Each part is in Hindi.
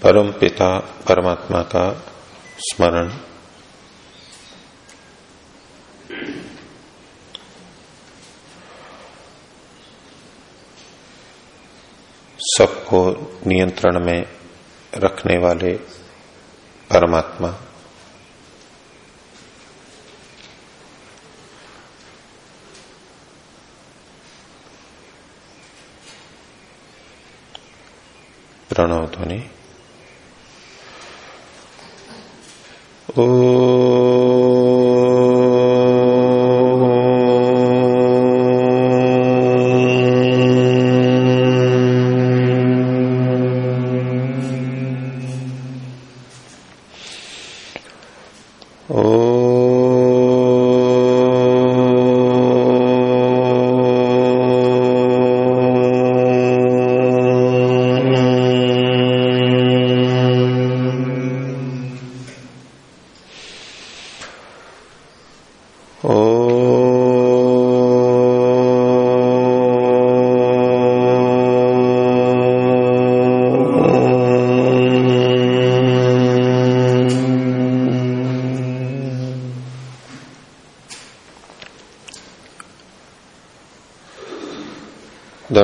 परम पिता परमात्मा का स्मरण। सबको नियंत्रण में रखने वाले परमात्मा। प्रणव ध्वनि। ओ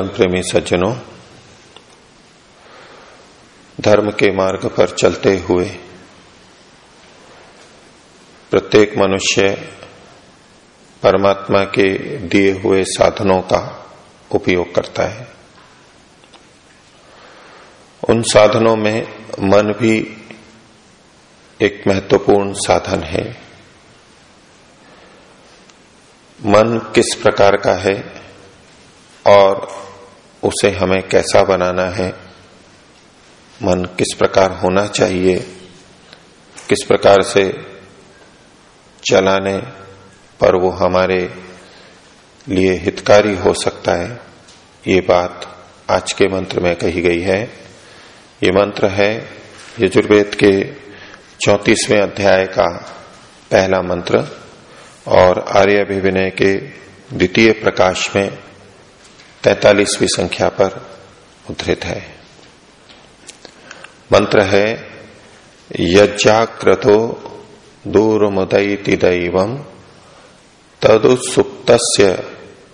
प्रेमी सज्जनों, धर्म के मार्ग पर चलते हुए प्रत्येक मनुष्य परमात्मा के दिए हुए साधनों का उपयोग करता है। उन साधनों में मन भी एक महत्वपूर्ण साधन है। मन किस प्रकार का है और उसे हमें कैसा बनाना है? मन किस प्रकार होना चाहिए? किस प्रकार से चलाने पर वो हमारे लिए हितकारी हो सकता है? ये बात आज के मंत्र में कही गई है। ये मंत्र है यजुर्वेद के चौतीसवें अध्याय का पहला मंत्र और आर्य अभिविनय के द्वितीय प्रकाश में तैतालीसवीं संख्या पर उद्धृत है। मंत्र है यज्ञाक्रतो दूरमुदयति दैव तदुसुप्त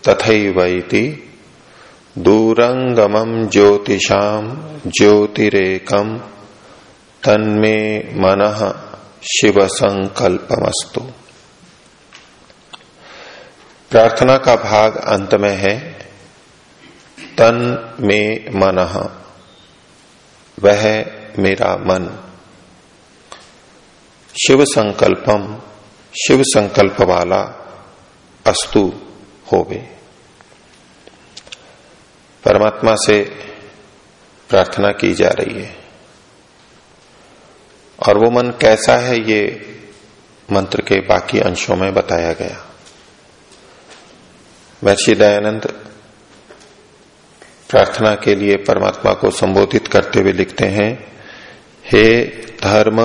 तथैवैति दूरंगमम ज्योतिषाम ज्योतिरेकम तन्मे मन शिव संकल्पमस्तु प्रार्थना का भाग अंत में है तन में मन, वह मेरा मन। शिव संकल्पम शिव संकल्प वाला अस्तु होवे। परमात्मा से प्रार्थना की जा रही है। और वो मन कैसा है ये मंत्र के बाकी अंशों में बताया गया। महर्षि दयानंद प्रार्थना के लिए परमात्मा को संबोधित करते हुए लिखते हैं, हे धर्म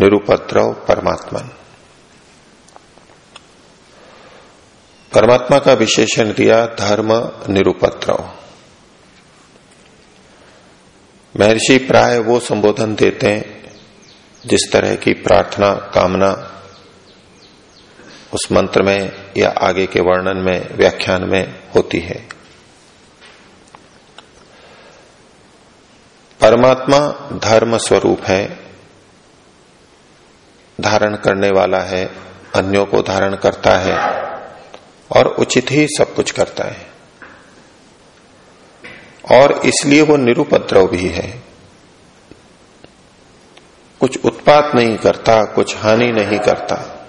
निरुपद्रव परमात्मन। परमात्मा का विशेषण दिया, धर्म निरुपद्रव। महर्षि प्राय वो संबोधन देते हैं, जिस तरह की प्रार्थना, कामना, उस मंत्र में या आगे के वर्णन में, व्याख्यान में होती है। परमात्मा धर्म स्वरूप है, धारण करने वाला है, अन्यों को धारण करता है और उचित ही सब कुछ करता है। और इसलिए वो निरुपद्रव भी है। कुछ उत्पात नहीं करता, कुछ हानि नहीं करता।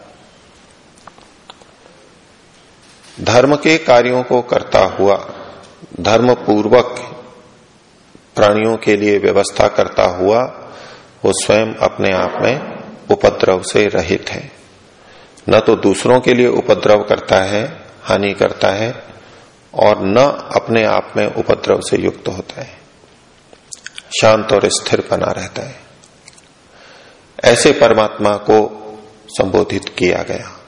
धर्म के कार्यों को करता हुआ धर्म पूर्वक प्राणियों के लिए व्यवस्था करता हुआ वो स्वयं अपने आप में उपद्रव से रहित है। न तो दूसरों के लिए उपद्रव करता है, हानि करता है, और न अपने आप में उपद्रव से युक्त होता है। शांत और स्थिर बना रहता है। ऐसे परमात्मा को संबोधित किया गया।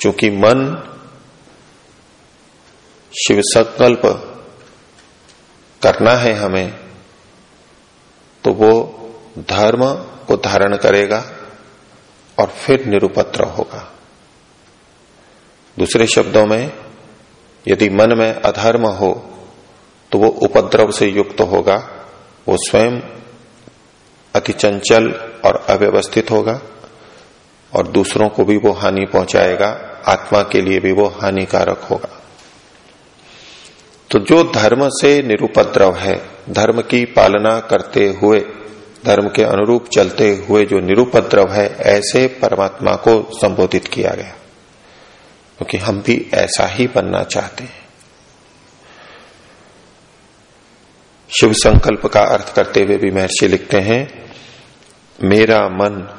चूँकि मन शिव संकल्प करना है हमें तो वो धर्म को धारण करेगा और फिर निरुपद्रव होगा। दूसरे शब्दों में, यदि मन में अधर्म हो तो वो उपद्रव से युक्त होगा, वो स्वयं अति चंचल और अव्यवस्थित होगा, और दूसरों को भी वो हानि पहुंचाएगा, आत्मा के लिए भी वो हानिकारक होगा। तो जो धर्म से निरुपद्रव है, धर्म की पालना करते हुए, धर्म के अनुरूप चलते हुए जो निरुपद्रव है, ऐसे परमात्मा को संबोधित किया गया। क्योंकि तो हम भी ऐसा ही बनना चाहते हैं। शिव संकल्प का अर्थ करते हुए भी महर्षि लिखते हैं, मेरा मन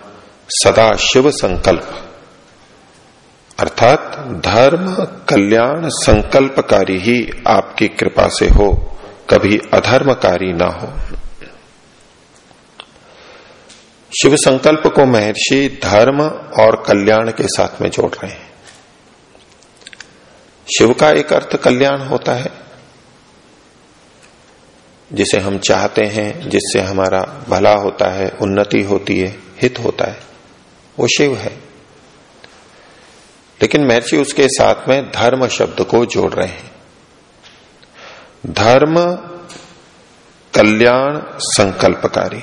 सदा शिव संकल्प अर्थात धर्म कल्याण संकल्पकारी ही आपकी कृपा से हो, कभी अधर्मकारी ना हो। शिव संकल्प को महर्षि धर्म और कल्याण के साथ में जोड़ रहे हैं। शिव का एक अर्थ कल्याण होता है, जिसे हम चाहते हैं, जिससे हमारा भला होता है, उन्नति होती है, हित होता है, वो शिव है। लेकिन महर्षि उसके साथ में धर्म शब्द को जोड़ रहे हैं। धर्म कल्याण संकल्पकारी।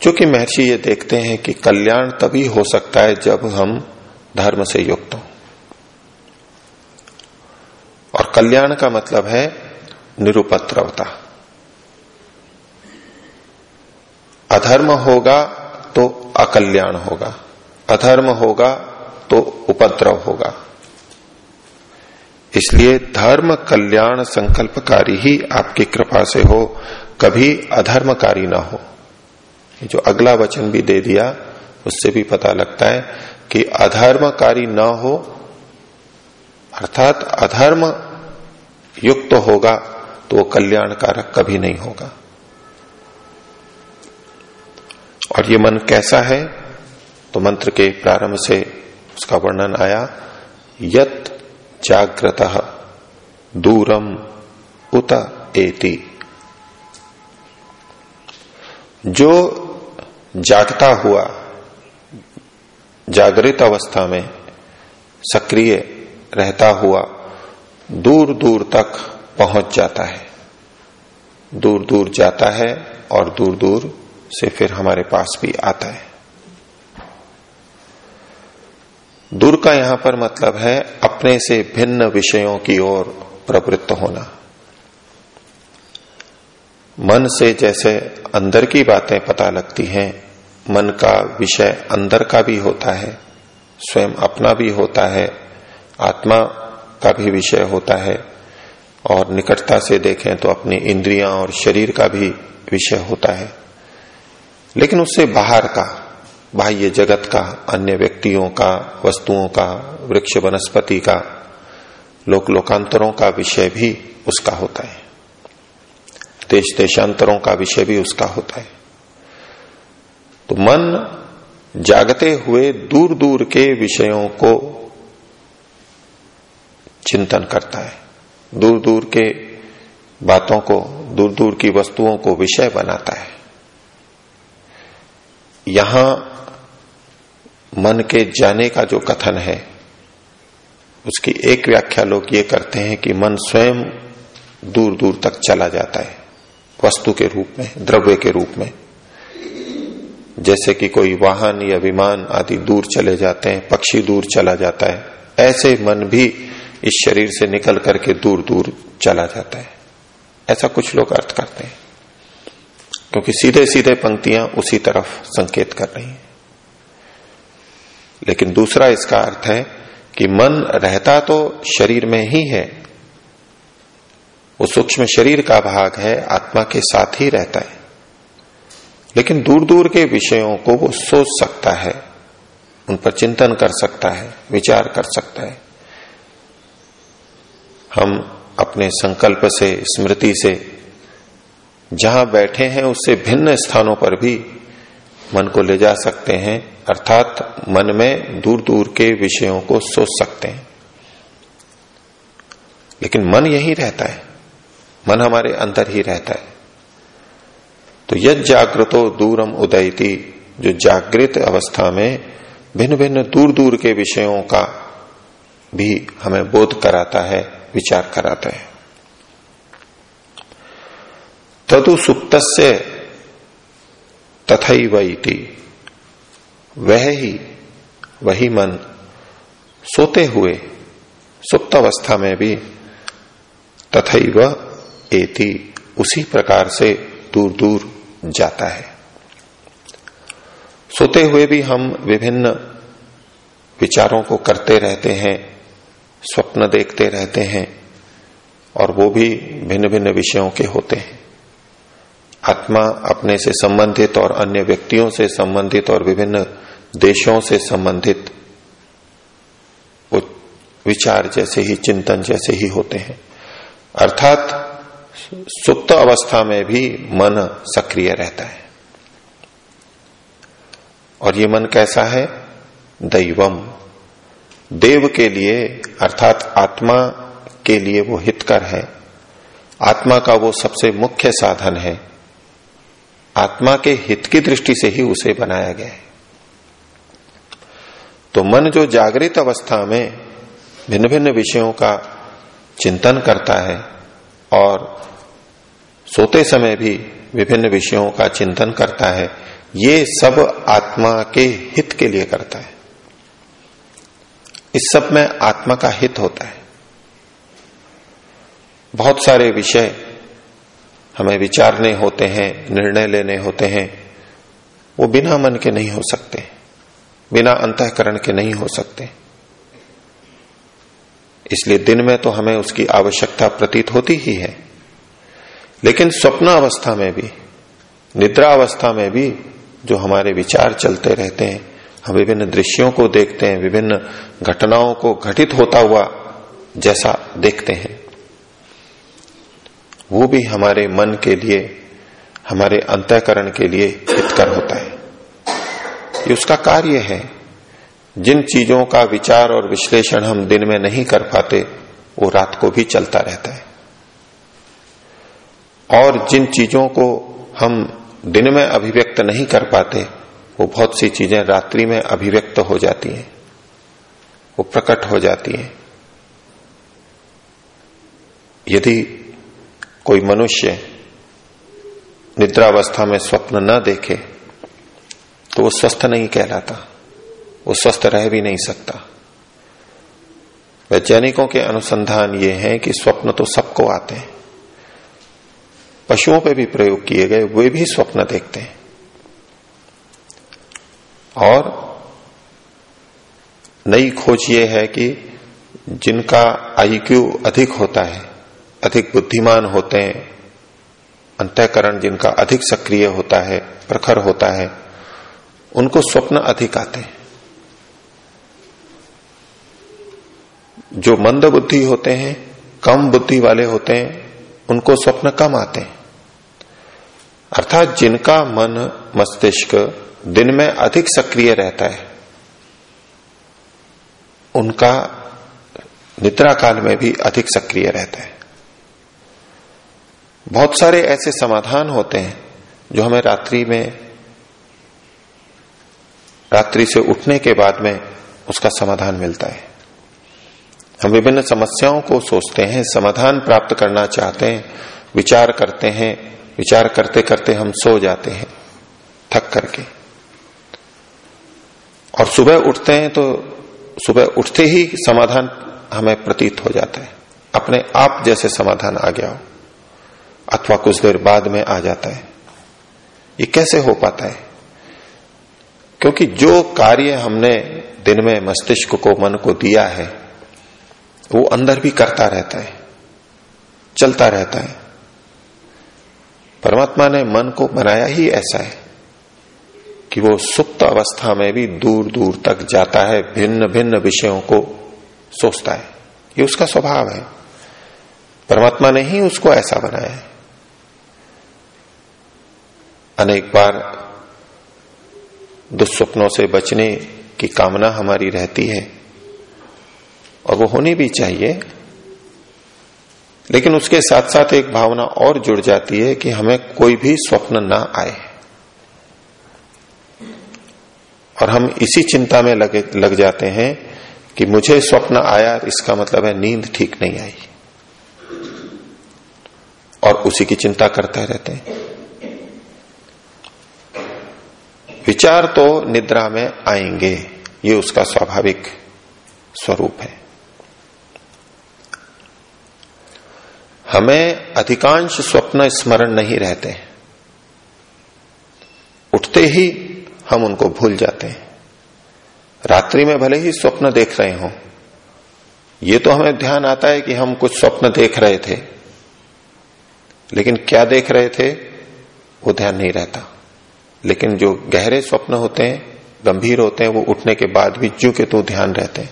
क्योंकि महर्षि ये देखते हैं कि कल्याण तभी हो सकता है जब हम धर्म से युक्त हों। और कल्याण का मतलब है निरुपद्रवता। अधर्म होगा तो अकल्याण होगा। अधर्म होगा तो उपद्रव होगा। इसलिए धर्म कल्याण संकल्पकारी ही आपकी कृपा से हो, कभी अधर्मकारी ना हो। जो अगला वचन भी दे दिया, उससे भी पता लगता है कि अधर्मकारी न हो, अर्थात अधर्म युक्त तो होगा तो वो कल्याणकारक कभी नहीं होगा। और ये मन कैसा है? तो मंत्र के प्रारंभ से उसका वर्णन आया, यत जागृत दूरम उत एति। जो जागता हुआ जागृत अवस्था में सक्रिय रहता हुआ दूर दूर तक पहुँच जाता है। दूर दूर जाता है और दूर दूर से फिर हमारे पास भी आता है। दूर का यहाँ पर मतलब है अपने से भिन्न विषयों की ओर प्रवृत्त होना। मन से जैसे अंदर की बातें पता लगती हैं, मन का विषय अंदर का भी होता है, स्वयं अपना भी होता है, आत्मा का भी विषय होता है, और निकटता से देखें तो अपनी इंद्रियाँ और शरीर का भी विषय होता है। लेकिन उससे बाहर का बाह्य जगत का, अन्य व्यक्तियों का, वस्तुओं का, वृक्ष वनस्पति का, लोक लोकांतरों का विषय भी उसका होता है। देश देशांतरों का विषय भी उसका होता है। तो मन जागते हुए दूर दूर के विषयों को चिंतन करता है। दूर दूर के बातों को, दूर दूर की वस्तुओं को विषय बनाता है। यहाँ मन के जाने का जो कथन है, उसकी एक व्याख्या लोग ये करते हैं कि मन स्वयं दूर दूर तक चला जाता है, वस्तु के रूप में, द्रव्य के रूप में। जैसे कि कोई वाहन या विमान आदि दूर चले जाते हैं, पक्षी दूर चला जाता है, ऐसे मन भी इस शरीर से निकल करके दूर दूर चला जाता है। ऐसा कुछ लोग अर्थ करते हैं, क्योंकि सीधे सीधे पंक्तियाँ उसी तरफ़ संकेत कर रही हैं। लेकिन दूसरा इसका अर्थ है कि मन रहता तो शरीर में ही है। वो सूक्ष्म शरीर का भाग है, आत्मा के साथ ही रहता है। लेकिन दूर दूर के विषयों को वो सोच सकता है, उन पर चिंतन कर सकता है, विचार कर सकता है। हम अपने संकल्प से, स्मृति से, जहाँ बैठे हैं, उससे भिन्न स्थानों पर भी मन को ले जा सकते हैं, अर्थात मन में दूर दूर के विषयों को सोच सकते हैं। लेकिन मन यही रहता है। मन हमारे अंदर ही रहता है। तो यद जागृतो दूरम उदयती, जो जागृत अवस्था में भिन्न भिन्न दूर दूर के विषयों का भी हमें बोध कराता है, विचार कराता है। तदु सुप्त तथई वह ही, वही मन सोते हुए, सुप्त अवस्था में भी तथैव एति, उसी प्रकार से दूर दूर जाता है। सोते हुए भी हम विभिन्न विचारों को करते रहते हैं, स्वप्न देखते रहते हैं, और वो भी भिन्न भिन्न विषयों के होते हैं। आत्मा अपने से संबंधित और अन्य व्यक्तियों से संबंधित और विभिन्न देशों से संबंधित विचार जैसे ही, चिंतन जैसे ही होते हैं। अर्थात सुप्त अवस्था में भी मन सक्रिय रहता है। और ये मन कैसा है? दैवम। देव के लिए, अर्थात आत्मा के लिए वो हितकर है। आत्मा का वो सबसे मुख्य साधन है। आत्मा के हित की दृष्टि से ही उसे बनाया गया है। तो मन जो जागृत अवस्था में भिन्न भिन्न विषयों का चिंतन करता है और सोते समय भी विभिन्न विषयों का चिंतन करता है, ये सब आत्मा के हित के लिए करता है। इस सब में आत्मा का हित होता है। बहुत सारे विषय हमें विचारने होते हैं, निर्णय लेने होते हैं, वो बिना मन के नहीं हो सकते, बिना अंतकरण के नहीं हो सकते। इसलिए दिन में तो हमें उसकी आवश्यकता प्रतीत होती ही है। लेकिन स्वप्न अवस्था में भी, निद्रा अवस्था में भी जो हमारे विचार चलते रहते हैं, हम विभिन्न दृश्यों को देखते हैं, विभिन्न घटनाओं को घटित होता हुआ जैसा देखते हैं। वो भी हमारे मन के लिए, हमारे अंतकरण के लिए हितकर होता है। ये उसका कार्य है। जिन चीज़ों का विचार और विश्लेषण हम दिन में नहीं कर पाते, वो रात को भी चलता रहता है। और जिन चीज़ों को हम दिन में अभिव्यक्त नहीं कर पाते, वो बहुत सी चीज़ें रात्रि में अभिव्यक्त हो जाती हैं। वो प्रकट हो जाती हैं। यदि कोई मनुष्य निद्रावस्था में स्वप्न न देखे तो वो स्वस्थ नहीं कहलाता। वो स्वस्थ रह भी नहीं सकता। वैज्ञानिकों के अनुसंधान ये है कि स्वप्न तो सबको आते हैं। पशुओं पे भी प्रयोग किए गए, वे भी स्वप्न देखते हैं। और नई खोज ये है कि जिनका आईक्यू अधिक होता है अधिक बुद्धिमान होते हैं, अंतकरण जिनका अधिक सक्रिय होता है, प्रखर होता है, उनको स्वप्न अधिक आते हैं। जो मंद बुद्धि होते हैं, कम बुद्धि वाले होते हैं, उनको स्वप्न कम आते हैं। अर्थात जिनका मन मस्तिष्क दिन में अधिक सक्रिय रहता है, उनका निद्रा काल में भी अधिक सक्रिय रहता है। बहुत सारे ऐसे समाधान होते हैं जो हमें रात्रि में, रात्रि से उठने के बाद में उसका समाधान मिलता है। हम विभिन्न समस्याओं को सोचते हैं, समाधान प्राप्त करना चाहते हैं, विचार करते हैं, विचार करते करते हम सो जाते हैं, थक करके। और सुबह उठते हैं तो सुबह उठते ही समाधान हमें प्रतीत हो जाता है। अपने आप जैसे समाधान आ गया हो। अथवा कुछ देर बाद में आ जाता है। ये कैसे हो पाता है? क्योंकि जो कार्य हमने दिन में मस्तिष्क को, मन को दिया है, वो अंदर भी करता रहता है, चलता रहता है। परमात्मा ने मन को बनाया ही ऐसा है कि वो सुप्त अवस्था में भी दूर दूर तक जाता है भिन्न भिन्न विषयों को सोचता है। ये उसका स्वभाव है। परमात्मा ने ही उसको ऐसा बनाया है। अनेक बार दुस्वप्नों से बचने की कामना हमारी रहती है और वो होनी भी चाहिए, लेकिन उसके साथ साथ एक भावना और जुड़ जाती है कि हमें कोई भी स्वप्न ना आए। और हम इसी चिंता में लगे, लग जाते हैं कि मुझे स्वप्न आया इसका मतलब है नींद ठीक नहीं आई। और उसी की चिंता करते रहते हैं। विचार तो निद्रा में आएँगे, ये उसका स्वाभाविक स्वरूप है। हमें अधिकांश स्वप्न स्मरण नहीं रहते। उठते ही हम उनको भूल जाते हैं। रात्रि में भले ही स्वप्न देख रहे हो, ये तो हमें ध्यान आता है कि हम कुछ स्वप्न देख रहे थे, लेकिन क्या देख रहे थे, वो ध्यान नहीं रहता। लेकिन जो गहरे स्वप्न होते हैं, गंभीर होते हैं, वो उठने के बाद भी जू के तो ध्यान रहते हैं।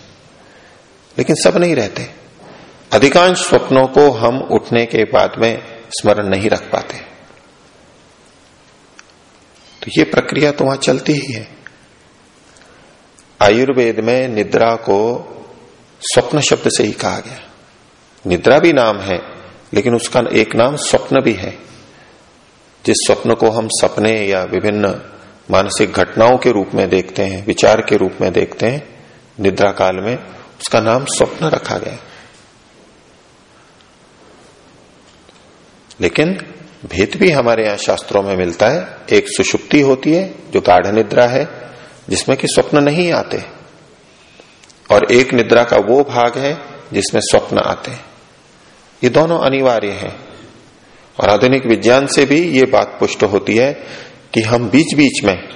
लेकिन सब नहीं रहते। अधिकांश स्वप्नों को हम उठने के बाद में स्मरण नहीं रख पाते। तो ये प्रक्रिया तो वहाँ चलती ही है। आयुर्वेद में निद्रा को स्वप्न शब्द से ही कहा गया। निद्रा भी नाम है, लेकिन उसका एक नाम स्वप्न भी है। जिस स्वप्न को हम सपने या विभिन्न मानसिक घटनाओं के रूप में देखते हैं, विचार के रूप में देखते हैं, निद्रा काल में, उसका नाम स्वप्न रखा गया लेकिन भेद भी हमारे यहाँ शास्त्रों में मिलता है। एक सुषुप्ति होती है, जो गाढ़ निद्रा है, जिसमें कि स्वप्न नहीं आते। और एक निद्रा का वो भाग है, जिसमें स्वप्न आते हैं। ये दोनों अनिवार्य हैं। और आधुनिक विज्ञान से भी ये बात पुष्ट होती है कि हम बीच बीच में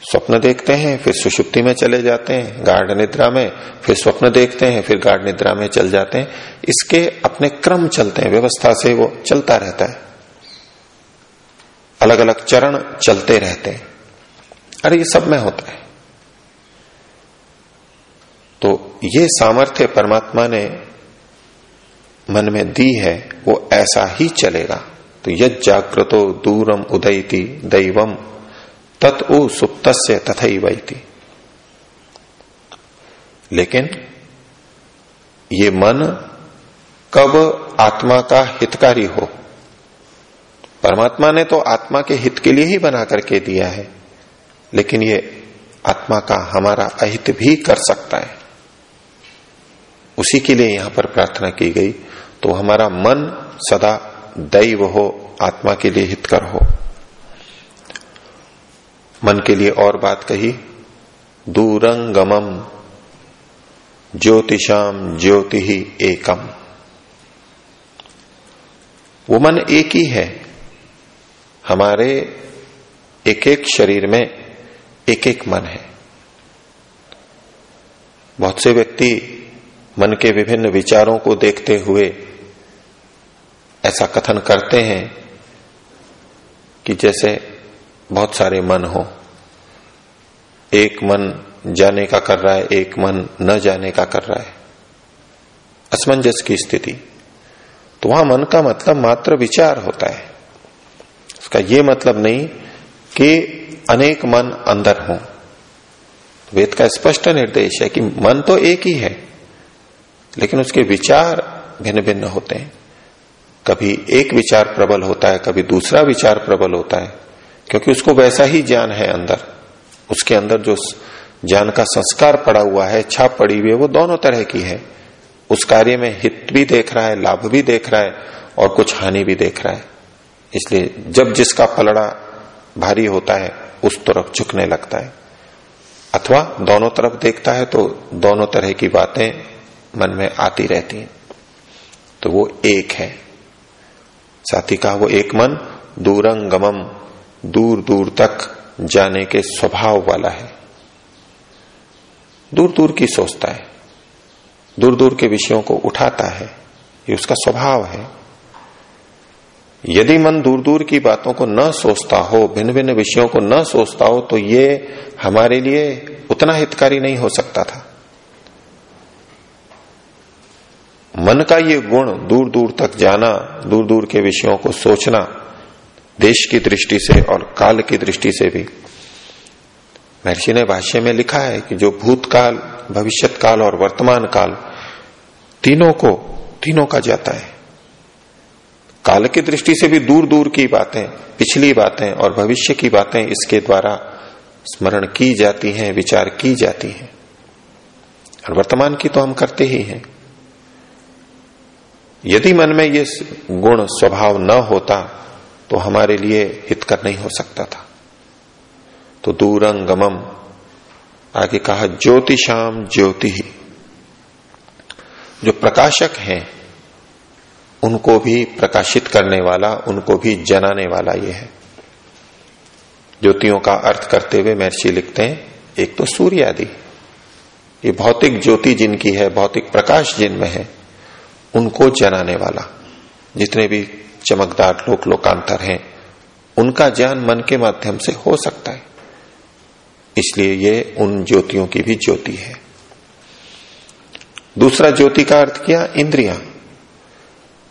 स्वप्न देखते हैं, फिर सुषुप्ति में चले जाते हैं, गाढ़ निद्रा में, फिर स्वप्न देखते हैं, फिर गाढ़ निद्रा में चल जाते हैं। इसके अपने क्रम चलते हैं, व्यवस्था से वो चलता रहता है। अलग अलग चरण चलते रहते हैं। अरे, ये सब में होता है। तो ये सामर्थ्य परमात्मा ने मन में दी है वो ऐसा ही चलेगा। तो यद जागृतो दूरम उदयती दैवम तत्उ सुप्त तथा वैती लेकिन ये मन कब आत्मा का हितकारी हो? परमात्मा ने तो आत्मा के हित के लिए ही बना करके दिया है, लेकिन ये आत्मा का हमारा अहित भी कर सकता है। उसी के लिए यहाँ पर प्रार्थना की गई तो हमारा मन सदा दैव हो, आत्मा के लिए हितकर हो। मन के लिए और बात कही, दूरंगमम ज्योतिषाम ज्योति ही एकम। वो मन एक ही है। हमारे एक एक शरीर में एक एक मन है। बहुत से व्यक्ति मन के विभिन्न विचारों को देखते हुए ऐसा कथन करते हैं कि जैसे बहुत सारे मन हो। एक मन जाने का कर रहा है, एक मन न जाने का कर रहा है। असमंजस की स्थिति। तो वहाँ मन का मतलब मात्र विचार होता है। उसका यह मतलब नहीं कि अनेक मन अंदर हो। वेद का स्पष्ट निर्देश है कि मन तो एक ही है, लेकिन उसके विचार भिन्न भिन्न होते हैं। कभी एक विचार प्रबल होता है, कभी दूसरा विचार प्रबल होता है, क्योंकि उसको वैसा ही ज्ञान है अंदर। उसके अंदर जो ज्ञान का संस्कार पड़ा हुआ है, छाप पड़ी हुई है, वो दोनों तरह की है। उस कार्य में हित भी देख रहा है, लाभ भी देख रहा है और कुछ हानि भी देख रहा है। इसलिए जब जिसका पलड़ा भारी होता है, उस तरफ़ झुकने लगता है। अथवा दोनों तरफ़ देखता है तो दोनों तरह की बातें मन में आती रहती हैं। तो वो एक है। साथ ही कहा, वो एक मन दूरंगमम, दूर दूर तक जाने के स्वभाव वाला है। दूर दूर की सोचता है, दूर दूर के विषयों को उठाता है, ये उसका स्वभाव है। यदि मन दूर दूर की बातों को न सोचता हो, भिन्न भिन्न विषयों को न सोचता हो तो ये हमारे लिए उतना हितकारी नहीं हो सकता था। मन का ये गुण दूर दूर तक जाना दूर दूर के विषयों को सोचना, देश की दृष्टि से और काल की दृष्टि से भी। महर्षि ने भाष्य में लिखा है कि जो भूतकाल भविष्यत काल और वर्तमान काल तीनों को, तीनों का जाता है। काल की दृष्टि से भी दूर दूर की बातें, पिछली बातें और भविष्य की बातें इसके द्वारा स्मरण की जाती हैं, विचार की जाती हैं। और वर्तमान की तो हम करते ही हैं। यदि मन में ये गुण स्वभाव न होता तो हमारे लिए हितकर नहीं हो सकता था। तो दूरंगमम, आगे कहा, ज्योतिषाम ज्योति ही जो प्रकाशक हैं, उनको भी प्रकाशित करने वाला, उनको भी जनाने वाला ये है। ज्योतियों का अर्थ करते हुए महर्षि लिखते हैं, एक तो सूर्य आदि ये भौतिक ज्योति जिनकी है, भौतिक प्रकाश जिनमें है उनको जनाने वाला। जितने भी चमकदार लोक लोकांतर हैं, उनका ज्ञान मन के माध्यम से हो सकता है। इसलिए ये उन ज्योतियों की भी ज्योति है। दूसरा ज्योति का अर्थ किया इंद्रिया।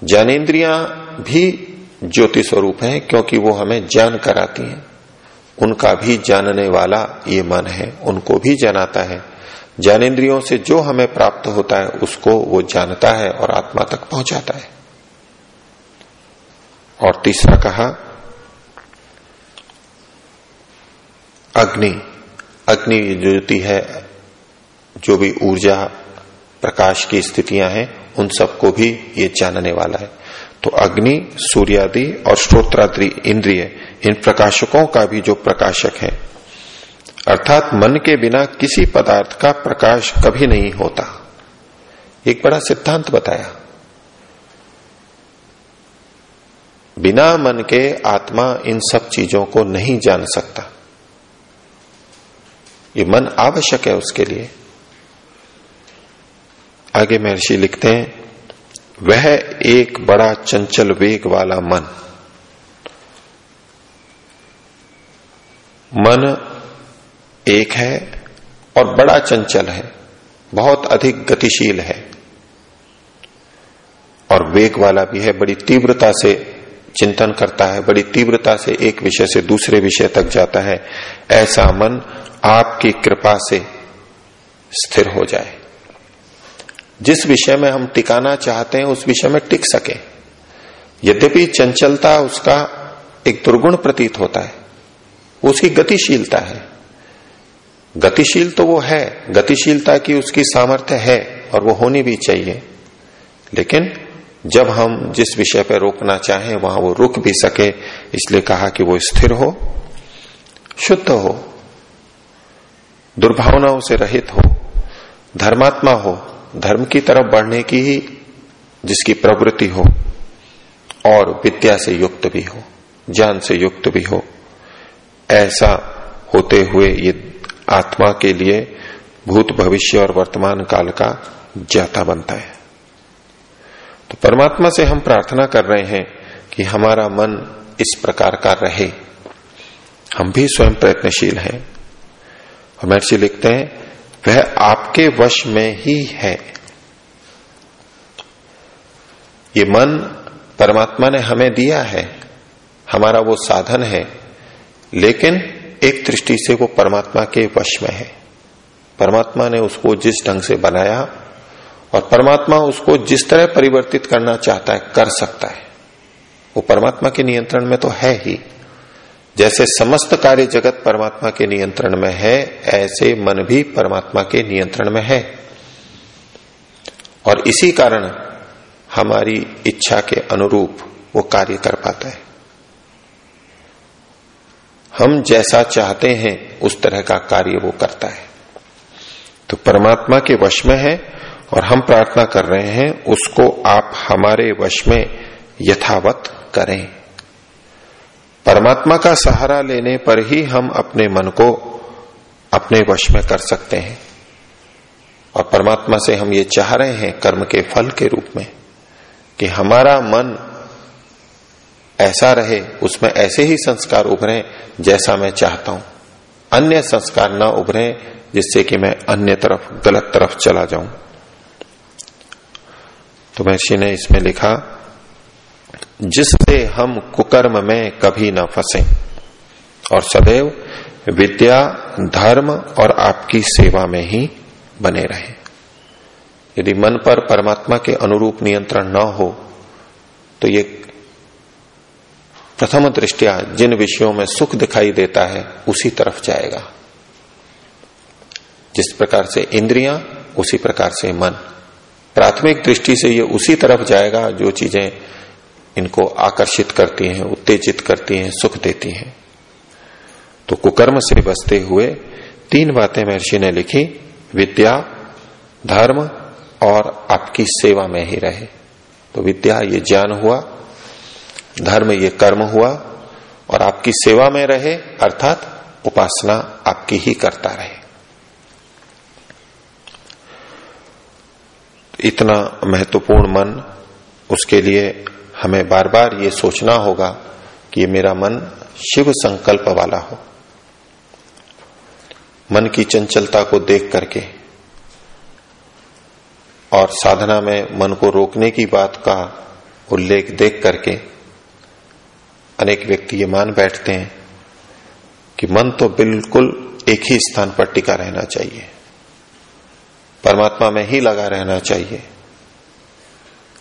ज्ञानेन्द्रिया भी ज्योति स्वरूप है, क्योंकि वो हमें ज्ञान कराती हैं। उनका भी जानने वाला ये मन है, उनको भी जनाता है। ज्ञानेन्द्रियों से जो हमें प्राप्त होता है, उसको वो जानता है और आत्मा तक पहुंचाता है। और तीसरा कहा, अग्नि। अग्नि ज्योति है, जो भी ऊर्जा, प्रकाश की स्थितियाँ हैं, उन सबको भी ये जानने वाला है। तो अग्नि, सूर्यादि और स्त्रोत्रादि इंद्रिय, इन प्रकाशकों का भी जो प्रकाशक है अर्थात मन के बिना किसी पदार्थ का प्रकाश कभी नहीं होता। एक बड़ा सिद्धांत बताया। बिना मन के आत्मा इन सब चीज़ों को नहीं जान सकता। ये मन आवश्यक है उसके लिए। आगे महर्षि लिखते हैं, वह एक बड़ा चंचल वेग वाला मन। मन एक है और बड़ा चंचल है, बहुत अधिक गतिशील है। और वेग वाला भी है, बड़ी तीव्रता से चिंतन करता है, बड़ी तीव्रता से एक विषय से दूसरे विषय तक जाता है। ऐसा मन आपकी कृपा से स्थिर हो जाए। जिस विषय में हम टिकाना चाहते हैं, उस विषय में टिक सके। यद्यपि चंचलता उसका एक दुर्गुण प्रतीत होता है, उसकी गतिशीलता है। गतिशील तो वो है, गतिशीलता की उसकी सामर्थ्य है और वो होनी भी चाहिए। लेकिन जब हम जिस विषय पर रोकना चाहें, वहाँ वो रुक भी सके, इसलिए कहा कि वो स्थिर हो, शुद्ध हो, दुर्भावनाओं से रहित हो, धर्मात्मा हो, धर्म की तरफ़ बढ़ने की ही जिसकी प्रवृत्ति हो, और विद्या से युक्त भी हो, ज्ञान से युक्त भी हो, ऐसा होते हुए ये आत्मा के लिए भूत भविष्य और वर्तमान काल का ज्ञाता बनता है। तो परमात्मा से हम प्रार्थना कर रहे हैं कि हमारा मन इस प्रकार का रहे। हम भी स्वयं प्रयत्नशील हैं। और महर्षि लिखते हैं, वह आपके वश में ही है। ये मन परमात्मा ने हमें दिया है। हमारा वो साधन है। लेकिन एक दृष्टि से वो परमात्मा के वश में है। परमात्मा ने उसको जिस ढंग से बनाया और परमात्मा उसको जिस तरह परिवर्तित करना चाहता है, कर सकता है। वो परमात्मा के नियंत्रण में तो है ही। जैसे समस्त कार्य जगत परमात्मा के नियंत्रण में है, ऐसे मन भी परमात्मा के नियंत्रण में है। और इसी कारण हमारी इच्छा के अनुरूप वो कार्य कर पाता है। हम जैसा चाहते हैं, उस तरह का कार्य वो करता है। तो परमात्मा के वश में है और हम प्रार्थना कर रहे हैं, उसको आप हमारे वश में यथावत करें। परमात्मा का सहारा लेने पर ही हम अपने मन को अपने वश में कर सकते हैं। और परमात्मा से हम ये चाह रहे हैं कर्म के फल के रूप में कि हमारा मन ऐसा रहे, उसमें ऐसे ही संस्कार उभरे जैसा मैं चाहता हूँ। अन्य संस्कार ना उभरे जिससे कि मैं अन्य तरफ़, गलत तरफ़ चला जाऊँ। तो महर्षि ने इसमें लिखा, जिससे हम कुकर्म में कभी न फंसे और सदैव विद्या, धर्म और आपकी सेवा में ही बने रहे। यदि मन पर परमात्मा के अनुरूप नियंत्रण न हो तो ये प्रथम दृष्टिया जिन विषयों में सुख दिखाई देता है, उसी तरफ़ जाएगा। जिस प्रकार से इंद्रियाँ, उसी प्रकार से मन। प्राथमिक दृष्टि से ये उसी तरफ़ जाएगा, जो चीज़ें इनको आकर्षित करती हैं, उत्तेजित करती हैं, सुख देती हैं। तो कुकर्म से बसते हुए तीन बातें महर्षि ने लिखी, विद्या, धर्म और आपकी सेवा में ही रहे। तो विद्या, ये ज्ञान हुआ धर्म ये कर्म हुआ और आपकी सेवा में रहे, अर्थात उपासना आपकी ही करता रहे। इतना महत्वपूर्ण मन, उसके लिए हमें बार बार ये सोचना होगा कि ये मेरा मन शिव संकल्प वाला हो। मन की चंचलता को देख करके और साधना में मन को रोकने की बात का उल्लेख देख करके अनेक व्यक्ति ये मान बैठते हैं कि मन तो बिल्कुल एक ही स्थान पर टिका रहना चाहिए। परमात्मा में ही लगा रहना चाहिए।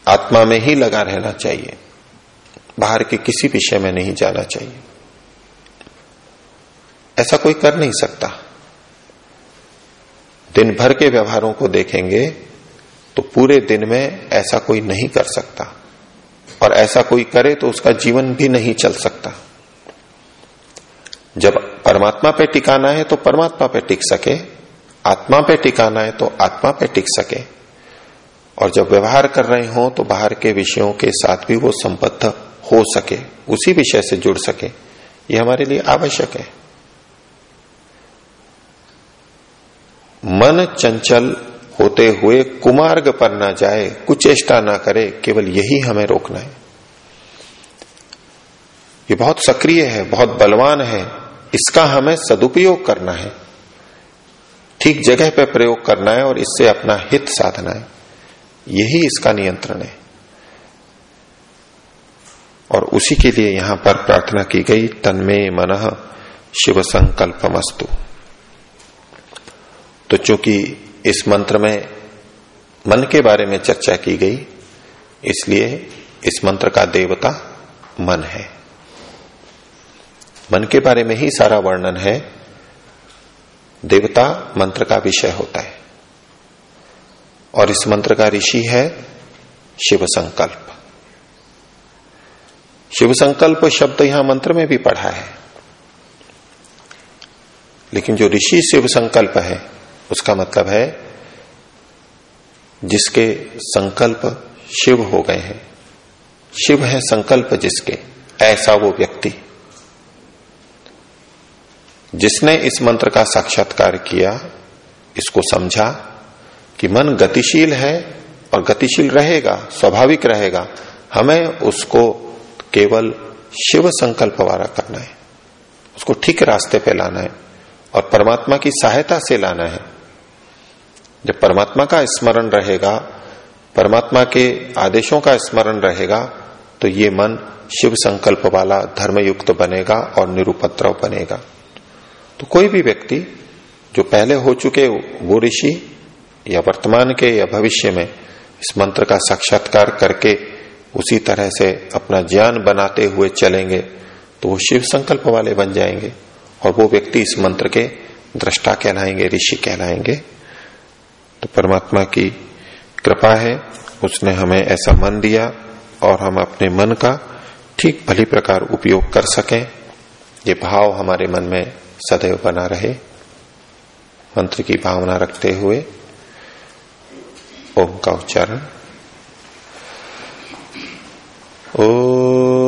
आत्मा में ही लगा रहना चाहिए। बाहर के किसी विषय में नहीं जाना चाहिए। ऐसा कोई कर नहीं सकता। दिन भर के व्यवहारों को देखेंगे तो पूरे दिन में ऐसा कोई नहीं कर सकता। और ऐसा कोई करे तो उसका जीवन भी नहीं चल सकता। जब परमात्मा पे टिकाना है तो परमात्मा पे टिक सके, आत्मा पे टिकाना है तो आत्मा पे टिक सके। और जब व्यवहार कर रहे हो तो बाहर के विषयों के साथ भी वो संबद्ध हो सके, उसी विषय से जुड़ सके। ये हमारे लिए आवश्यक है। मन चंचल होते हुए कुमार्ग पर ना जाए कुचेष्टा ना करे, केवल यही हमें रोकना है। ये बहुत सक्रिय है, बहुत बलवान है, इसका हमें सदुपयोग करना है। ठीक जगह पर प्रयोग करना है और इससे अपना हित साधना है। यही इसका नियंत्रण है। और उसी के लिए यहाँ पर प्रार्थना की गई, तन्मे मन शिव संकल्प मस्तु तो चूँकि इस मंत्र में मन के बारे में चर्चा की गई, इसलिए इस मंत्र का देवता मन है। मन के बारे में ही सारा वर्णन है। देवता मंत्र का विषय होता है। और इस मंत्र का ऋषि है शिव संकल्प। शिव संकल्प शब्द यहाँ मंत्र में भी पढ़ा है। लेकिन जो ऋषि शिव संकल्प है उसका मतलब है जिसके संकल्प शिव हो गए हैं। शिव है संकल्प जिसके, ऐसा वो व्यक्ति। जिसने इस मंत्र का साक्षात्कार किया, इसको समझा कि मन गतिशील है और गतिशील रहेगा, स्वाभाविक रहेगा, हमें उसको केवल शिव संकल्प वाला करना है। उसको ठीक रास्ते पे लाना है और परमात्मा की सहायता से लाना है। जब परमात्मा का स्मरण रहेगा, परमात्मा के आदेशों का स्मरण रहेगा तो ये मन शिव संकल्प वाला धर्मयुक्त बनेगा और निरुपद्रव बनेगा। तो कोई भी व्यक्ति जो पहले हो चुके वो ऋषि या वर्तमान के या भविष्य में इस मंत्र का साक्षात्कार करके उसी तरह से अपना ज्ञान बनाते हुए चलेंगे तो वो शिव संकल्प वाले बन जाएँगे और वो व्यक्ति इस मंत्र के दृष्टा कहलाएँगे, ऋषि कहलाएँगे। तो परमात्मा की कृपा है। उसने हमें ऐसा मन दिया और हम अपने मन का ठीक भली प्रकार उपयोग कर सकें। ये भाव हमारे मन में सदैव बना रहे। मंत्र की भावना रखते हुए ओम का उच्चारण। ओ